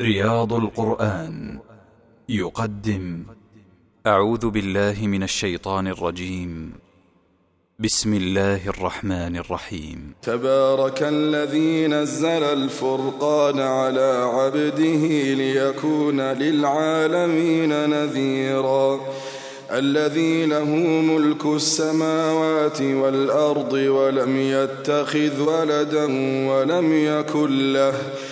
رياض القرآن. يقدم. أعوذ بالله من الشيطان الرجيم. بسم الله الرحمن الرحيم. تبارك الذي نزل الفرقان على عبده ليكون للعالمين نذيرا. الذي له ملك السماوات والأرض ولم يتخذ ولدا ولم يكن له. ولم يكن له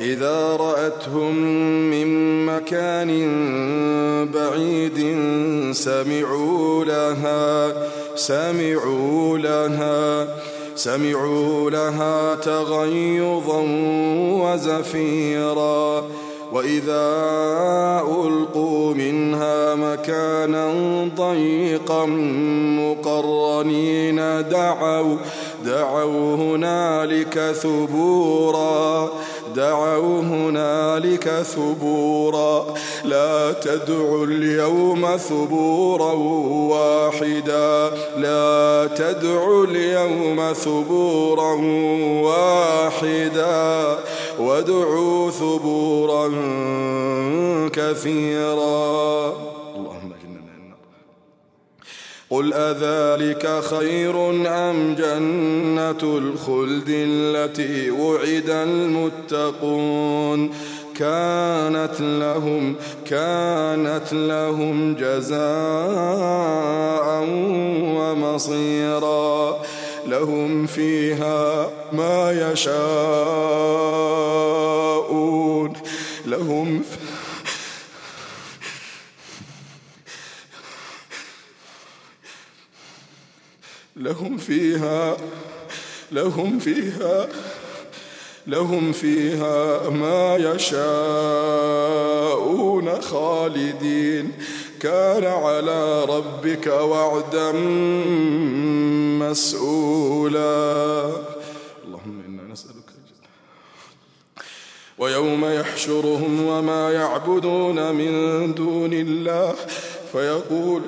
إذا رأتهم من مكان بعيد سمعوا لها سمعوا لها سمعوا لها تغيظا وزفيرا. وإذا ألقوا منها مكانا ضيقا مقرنين دعوا دعوا هنالك ثبورا. دعوا هنالك ثبورا. لا تدعوا اليوم ثبورا واحدا. لا تدعوا اليوم ثبورا واحدا. وادعوا ثبورا كثيرا. قل أذلك خير أم جنة الخلد التي وعد المتقون كانت لهم كانت لهم جزاء ومصيرا لهم فيها ما يشاءون لهم لهم فيها لهم فيها لهم فيها ما يشاءون خالدين. كان على ربك وعدا مسؤولا. اللهم إنا نسألك ويوم يحشرهم وما يعبدون من دون الله فيقول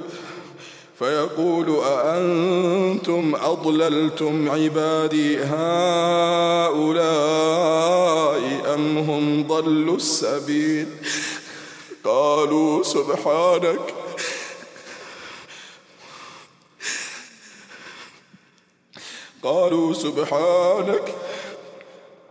فيقول أأنتم أضللتم عبادي هؤلاء أم هم ضلوا السبيل؟ قالوا سبحانك. قالوا سبحانك.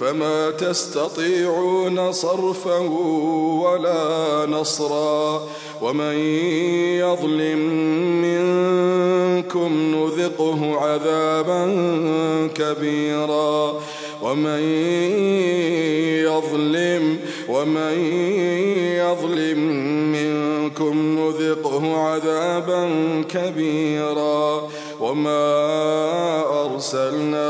فما تستطيعون صرفا ولا نصرا ومن يظلم منكم نذقه عذابا كبيرا ومن يظلم ومن يظلم منكم نذقه عذابا كبيرا وما أرسلنا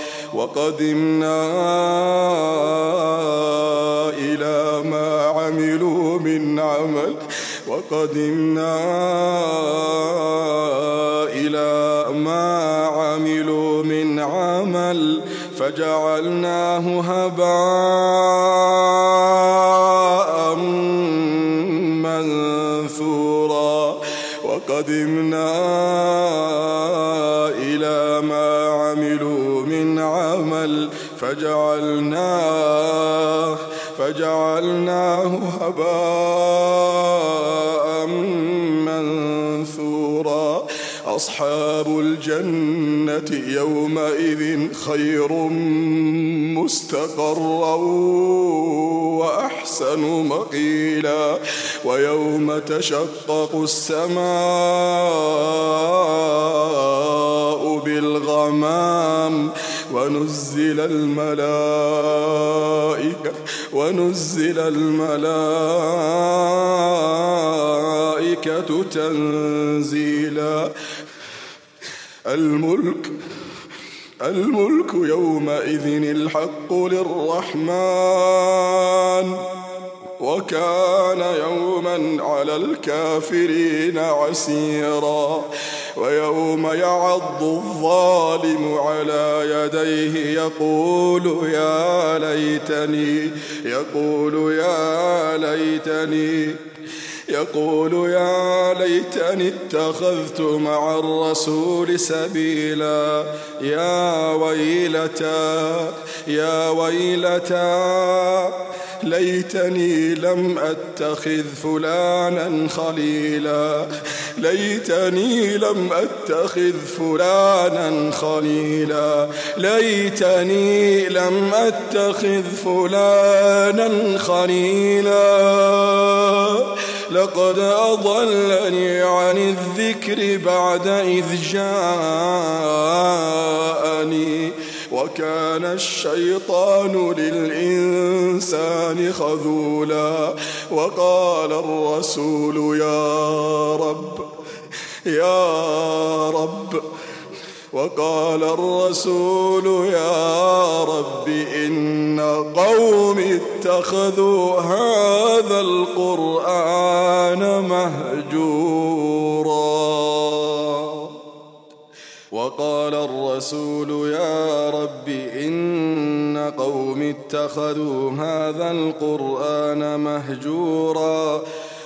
وقدمنا إلى ما عملوا من عمل. وقدمنا إلى ما عملوا من عمل. فجعلناه هباء يومئذ خير مستقرا وأحسن مقيلا ويوم تشقق السماء بالغمام ونزل الملائكة ونزل الملائكة تنزيلا الملك الملك يومئذ الحق للرحمن وكان يوما على الكافرين عسيرا ويوم يعض الظالم على يديه يقول يا ليتني يقول يا ليتني يقول يا ليتني اتخذت مع الرسول سبيلا. يا ويلتى يا ويلتى ليتني لم أتخذ فلانا خليلا. ليتني لم أتخذ فلانا خليلا. ليتني لم أتخذ فلانا خليلا. لقد أضلني عن الذكر بعد إذ جاءني. وكان الشيطان للإنسان خذولا. وقال الرسول يا رب يا رب وقال الرسول يا رب إن قوم اتخذوا هذا القرآن مهجورا. وقال الرسول يا رب إن قوم اتخذوا هذا القرآن مهجورا.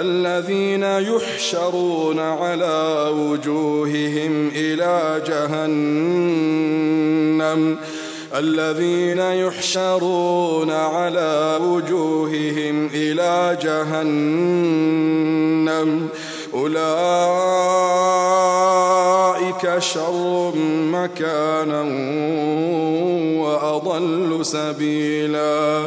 الذين يحشرون على وجوههم إلى جهنم. الذين يحشرون على وجوههم إلى جهنم. أولئك شر مكانا وأضل سبيلا.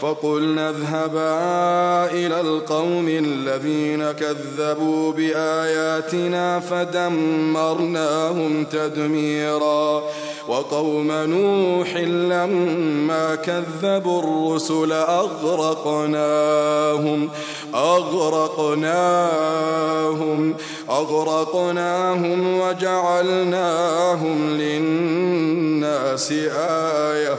فقلنا اذهبا إلى القوم الذين كذبوا بآياتنا فدمرناهم تدميرا. وقوم نوح لما كذبوا الرسل أغرقناهم أغرقناهم أغرقناهم وجعلناهم للناس آية.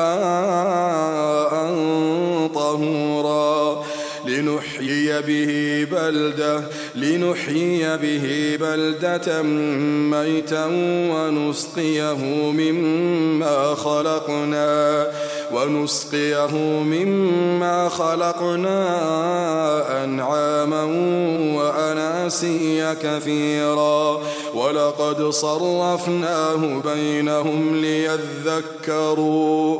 ماء طهورا. لنحيي به بلدة لنحيي به بلدة ميتا ونسقيه مما خلقنا ونسقيه مما خلقنا أنعاما وأناسيا كثيرا. ولقد صرفناه بينهم ليذكروا.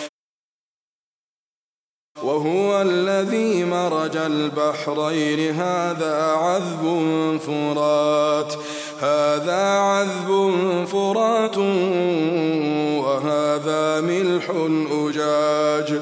وهو الذي مرج البحرين. هذا عذب فرات. هذا عذب فرات. وهذا ملح أجاج.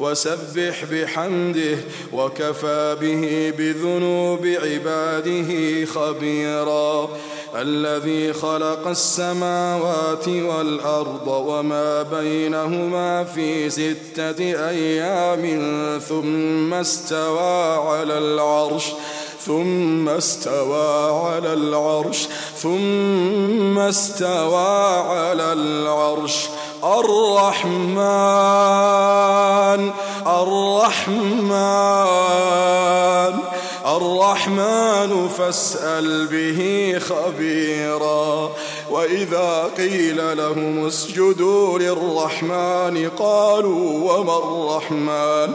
وسبح بحمده وكفى به بذنوب عباده خبيرا الذي خلق السماوات والأرض وما بينهما في ستة أيام ثم استوى على العرش ثم استوى على العرش ثم استوى على العرش. الرحمن الرحمن الرحمن فاسأل به خبيرا. وإذا قيل لهم اسجدوا للرحمن قالوا وما الرحمن؟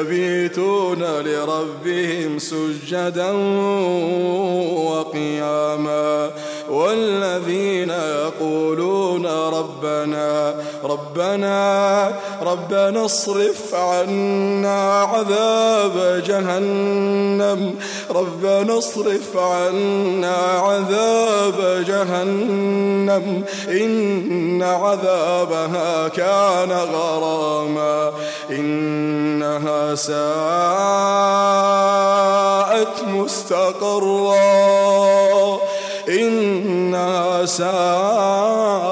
يبيتون لربهم سجدا وقياما والذين يقولون ربنا ربنا ربنا اصرف عنا عذاب جهنم. ربنا اصرف عنا عذاب جهنم. إن عذابها كان غراما. إنها ساءت مستقرا. إنها ساءت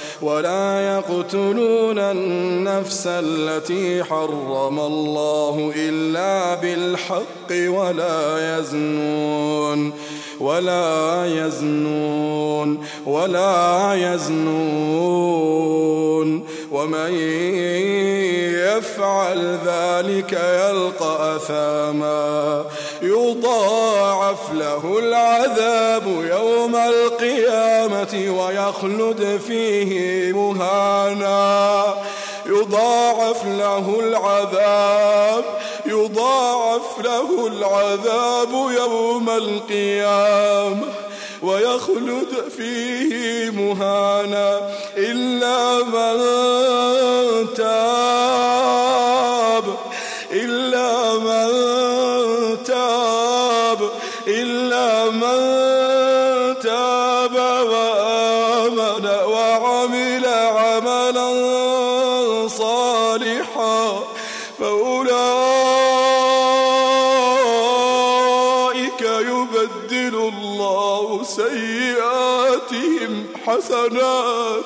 ولا يقتلون النفس التي حرم الله إلا بالحق ولا يزنون ولا يزنون ولا يزنون. ومن يفعل ذلك يلقى أثاما. يضاعف له العذاب يوم القيامة ويخلد فيه مهانا. يضاعف له العذاب يضاعف له العذاب يوم القيامة ويخلد فيه مهانا. إلا من تاب فأولئك يبدل الله سيئاتهم حسنات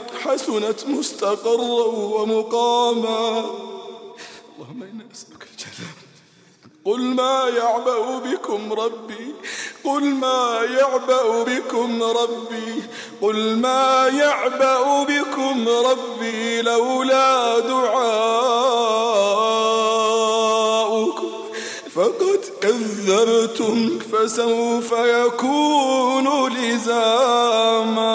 حسنت مستقرا ومقاما. اللهم إنا نسألك الجنة. قل ما يعبأ بكم ربي. قل ما يعبأ بكم ربي. قل ما يعبأ بكم ربي لولا دعاؤكم. فقد كذبتم فسوف يكون لزاما.